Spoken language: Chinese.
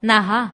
呐哈。